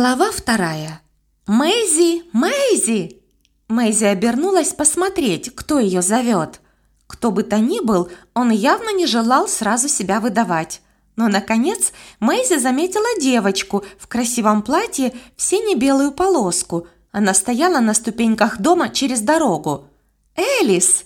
Глава вторая. «Мэйзи! Мэйзи!» Мэйзи обернулась посмотреть, кто ее зовет. Кто бы то ни был, он явно не желал сразу себя выдавать. Но, наконец, Мэйзи заметила девочку в красивом платье в сине-белую полоску. Она стояла на ступеньках дома через дорогу. «Элис!»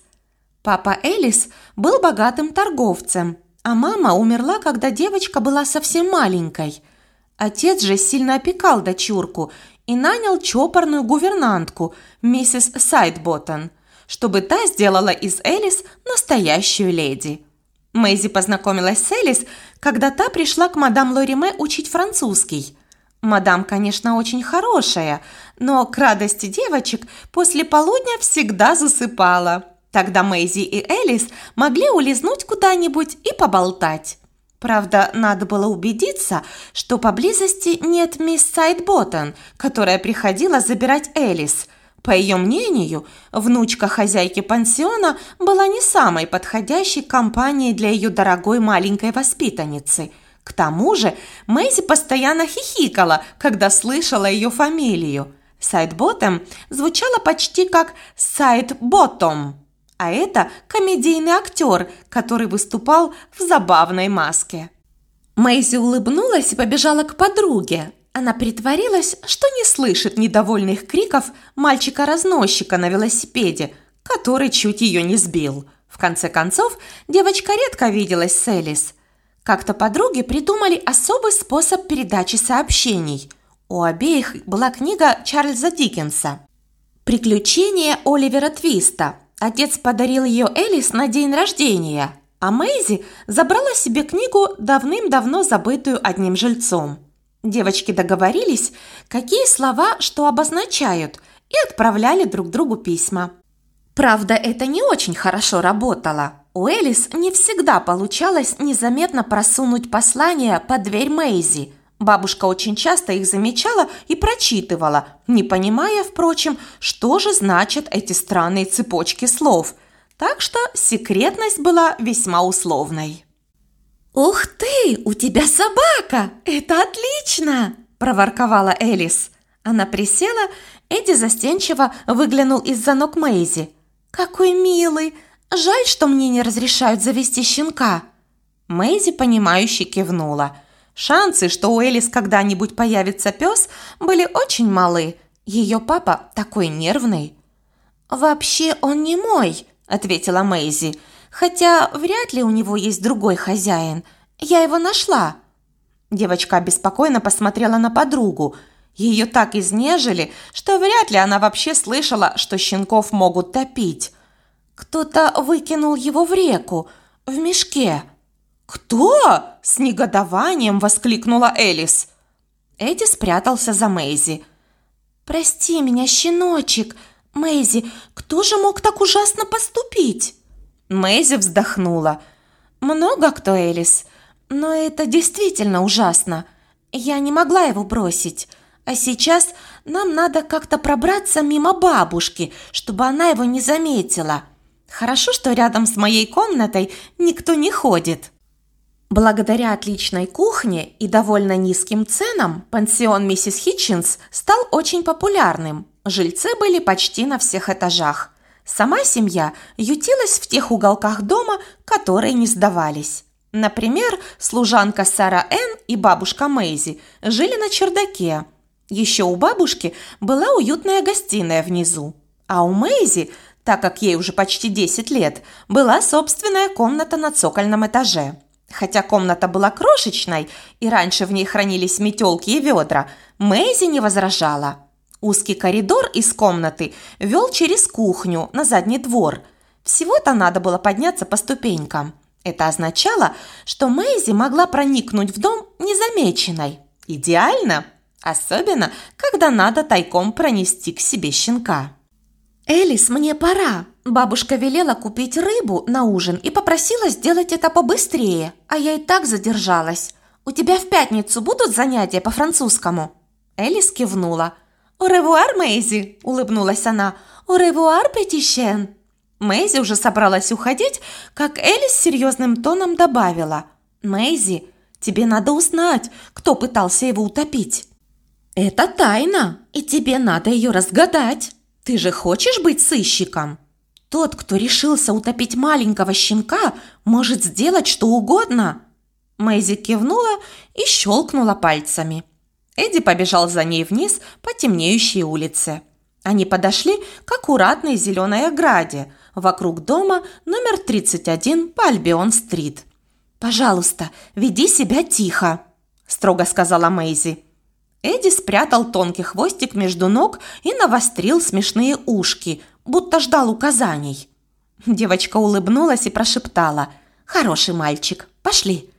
Папа Элис был богатым торговцем, а мама умерла, когда девочка была совсем маленькой – Отец же сильно опекал дочурку и нанял чопорную гувернантку, миссис Сайдботтон, чтобы та сделала из Элис настоящую леди. Мэйзи познакомилась с Элис, когда та пришла к мадам Лориме учить французский. Мадам, конечно, очень хорошая, но к радости девочек после полудня всегда засыпала. Тогда Мэйзи и Элис могли улизнуть куда-нибудь и поболтать. Правда, надо было убедиться, что поблизости нет мисс Сайдботтон, которая приходила забирать Элис. По ее мнению, внучка хозяйки пансиона была не самой подходящей компанией для ее дорогой маленькой воспитанницы. К тому же Мэйзи постоянно хихикала, когда слышала ее фамилию. Сайдботтом звучало почти как Сайдботтом. А это комедийный актер, который выступал в забавной маске. Мэйзи улыбнулась и побежала к подруге. Она притворилась, что не слышит недовольных криков мальчика-разносчика на велосипеде, который чуть ее не сбил. В конце концов, девочка редко виделась с Элис. Как-то подруги придумали особый способ передачи сообщений. У обеих была книга Чарльза Диккенса «Приключения Оливера Твиста», Отец подарил ее Элис на день рождения, а Мэйзи забрала себе книгу, давным-давно забытую одним жильцом. Девочки договорились, какие слова что обозначают, и отправляли друг другу письма. Правда, это не очень хорошо работало. У Элис не всегда получалось незаметно просунуть послание под дверь Мэйзи – Бабушка очень часто их замечала и прочитывала, не понимая, впрочем, что же значат эти странные цепочки слов. Так что секретность была весьма условной. «Ух ты, у тебя собака! Это отлично!» – проворковала Элис. Она присела, Эдди застенчиво выглянул из-за ног Мэйзи. «Какой милый! Жаль, что мне не разрешают завести щенка!» Мэйзи, понимающе кивнула – Шансы, что у Элис когда-нибудь появится пес, были очень малы. Ее папа такой нервный. «Вообще он не мой», – ответила Мэйзи. «Хотя вряд ли у него есть другой хозяин. Я его нашла». Девочка беспокойно посмотрела на подругу. Ее так изнежили, что вряд ли она вообще слышала, что щенков могут топить. «Кто-то выкинул его в реку, в мешке», «Кто?» – с негодованием воскликнула Элис. Эдди спрятался за Мэйзи. «Прости меня, щеночек. Мэйзи, кто же мог так ужасно поступить?» Мэйзи вздохнула. «Много кто, Элис. Но это действительно ужасно. Я не могла его бросить. А сейчас нам надо как-то пробраться мимо бабушки, чтобы она его не заметила. Хорошо, что рядом с моей комнатой никто не ходит». Благодаря отличной кухне и довольно низким ценам пансион миссис Хитчинс стал очень популярным. Жильцы были почти на всех этажах. Сама семья ютилась в тех уголках дома, которые не сдавались. Например, служанка Сара Энн и бабушка Мэйзи жили на чердаке. Еще у бабушки была уютная гостиная внизу. А у Мэйзи, так как ей уже почти 10 лет, была собственная комната на цокольном этаже. Хотя комната была крошечной, и раньше в ней хранились метелки и ведра, Мэйзи не возражала. Узкий коридор из комнаты вел через кухню на задний двор. Всего-то надо было подняться по ступенькам. Это означало, что Мэйзи могла проникнуть в дом незамеченной. Идеально! Особенно, когда надо тайком пронести к себе щенка. «Элис, мне пора!» Бабушка велела купить рыбу на ужин и попросила сделать это побыстрее, а я и так задержалась. «У тебя в пятницу будут занятия по французскому?» Элис кивнула. «Уревуар, Мэйзи!» – улыбнулась она. «Уревуар, Петишен!» Мэйзи уже собралась уходить, как Элис серьезным тоном добавила. «Мэйзи, тебе надо узнать, кто пытался его утопить». Это тайна, и тебе надо ее разгадать. Ты же хочешь быть сыщиком? Тот, кто решился утопить маленького щенка, может сделать что угодно. Мэйзи кивнула и щелкнула пальцами. Эдди побежал за ней вниз по темнеющей улице. Они подошли к аккуратной зеленой ограде вокруг дома номер 31 по Альбион-стрит. «Пожалуйста, веди себя тихо», – строго сказала Мэйзи. Эдди спрятал тонкий хвостик между ног и навострил смешные ушки, будто ждал указаний. Девочка улыбнулась и прошептала «Хороший мальчик, пошли».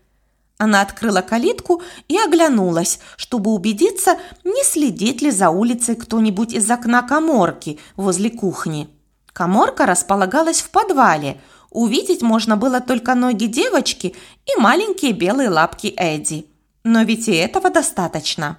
Она открыла калитку и оглянулась, чтобы убедиться, не следит ли за улицей кто-нибудь из окна коморки возле кухни. Коморка располагалась в подвале. Увидеть можно было только ноги девочки и маленькие белые лапки Эдди. Но ведь и этого достаточно.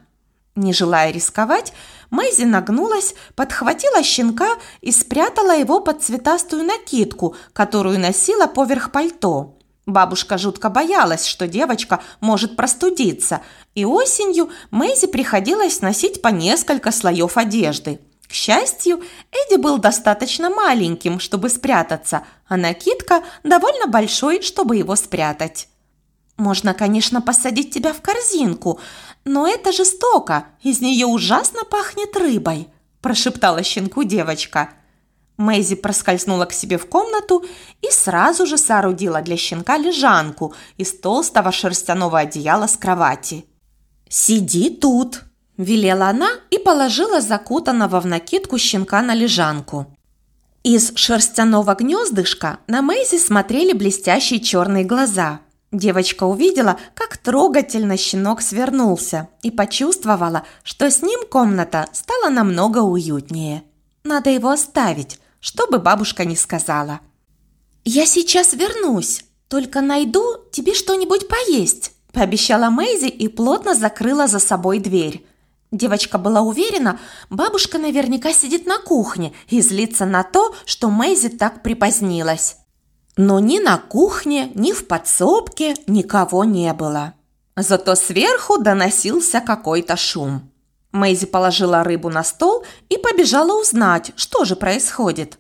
Не желая рисковать, Мэйзи нагнулась, подхватила щенка и спрятала его под цветастую накидку, которую носила поверх пальто. Бабушка жутко боялась, что девочка может простудиться, и осенью Мэйзи приходилось носить по несколько слоев одежды. К счастью, Эдди был достаточно маленьким, чтобы спрятаться, а накидка довольно большой, чтобы его спрятать. «Можно, конечно, посадить тебя в корзинку, но это жестоко, из нее ужасно пахнет рыбой», – прошептала щенку девочка – Мэйзи проскользнула к себе в комнату и сразу же соорудила для щенка лежанку из толстого шерстяного одеяла с кровати. «Сиди тут!» – велела она и положила закутанного в накидку щенка на лежанку. Из шерстяного гнездышка на Мэйзи смотрели блестящие черные глаза. Девочка увидела, как трогательно щенок свернулся и почувствовала, что с ним комната стала намного уютнее. Надо его оставить, что бы бабушка ни сказала. «Я сейчас вернусь, только найду тебе что-нибудь поесть», пообещала Мэйзи и плотно закрыла за собой дверь. Девочка была уверена, бабушка наверняка сидит на кухне и злится на то, что Мэйзи так припозднилась. Но ни на кухне, ни в подсобке никого не было. Зато сверху доносился какой-то шум. Мэйзи положила рыбу на стол и побежала узнать, что же происходит.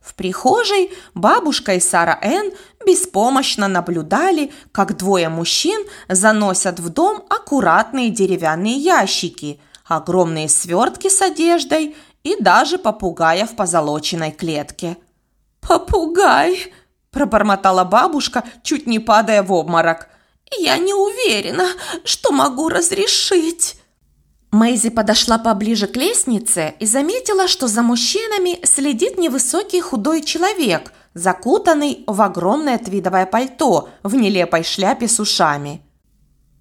В прихожей бабушка и Сара Энн беспомощно наблюдали, как двое мужчин заносят в дом аккуратные деревянные ящики, огромные свертки с одеждой и даже попугая в позолоченной клетке. «Попугай!» – пробормотала бабушка, чуть не падая в обморок. «Я не уверена, что могу разрешить». Мэйзи подошла поближе к лестнице и заметила, что за мужчинами следит невысокий худой человек, закутанный в огромное твидовое пальто в нелепой шляпе с ушами.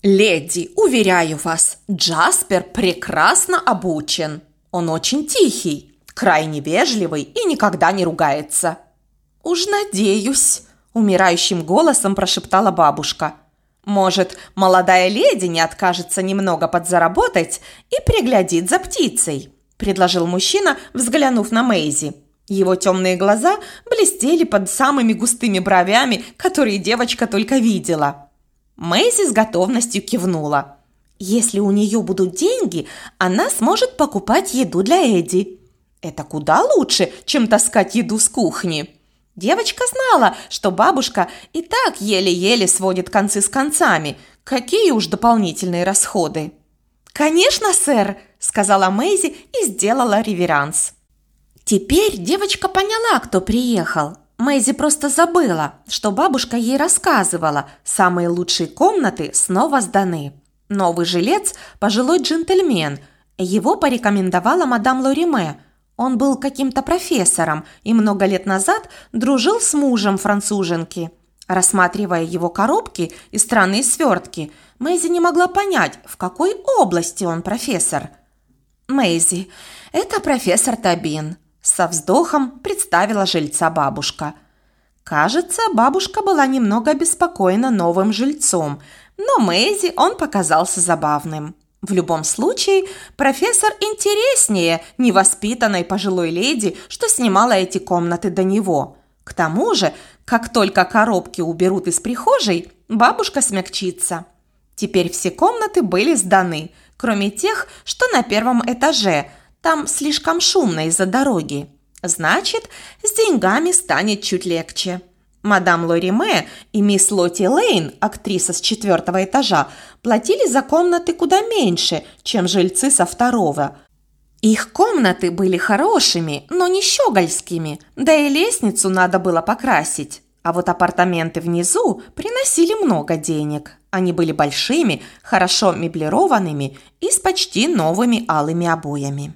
«Леди, уверяю вас, Джаспер прекрасно обучен. Он очень тихий, крайне вежливый и никогда не ругается». «Уж надеюсь», – умирающим голосом прошептала бабушка – может, молодая леди не откажется немного подзаработать и приглядит за птицей?» – предложил мужчина, взглянув на Мэйзи. Его темные глаза блестели под самыми густыми бровями, которые девочка только видела. Мэйзи с готовностью кивнула. «Если у нее будут деньги, она сможет покупать еду для Эдди. Это куда лучше, чем таскать еду с кухни». Девочка знала, что бабушка и так еле-еле сводит концы с концами. Какие уж дополнительные расходы. «Конечно, сэр!» – сказала Мэйзи и сделала реверанс. Теперь девочка поняла, кто приехал. Мэйзи просто забыла, что бабушка ей рассказывала. Самые лучшие комнаты снова сданы. Новый жилец – пожилой джентльмен. Его порекомендовала мадам Лориме – он был каким-то профессором и много лет назад дружил с мужем француженки. Рассматривая его коробки и странные свертки, Мэйзи не могла понять, в какой области он профессор. «Мэйзи, это профессор Табин», – со вздохом представила жильца бабушка. Кажется, бабушка была немного обеспокоена новым жильцом, но Мэйзи он показался забавным. В любом случае, профессор интереснее невоспитанной пожилой леди, что снимала эти комнаты до него. К тому же, как только коробки уберут из прихожей, бабушка смягчится. Теперь все комнаты были сданы, кроме тех, что на первом этаже. Там слишком шумно из-за дороги. Значит, с деньгами станет чуть легче. Мадам Лориме и мисс Лотти Лейн, актриса с четвертого этажа, платили за комнаты куда меньше, чем жильцы со второго. Их комнаты были хорошими, но не щегольскими, да и лестницу надо было покрасить. А вот апартаменты внизу приносили много денег. Они были большими, хорошо меблированными и с почти новыми алыми обоями.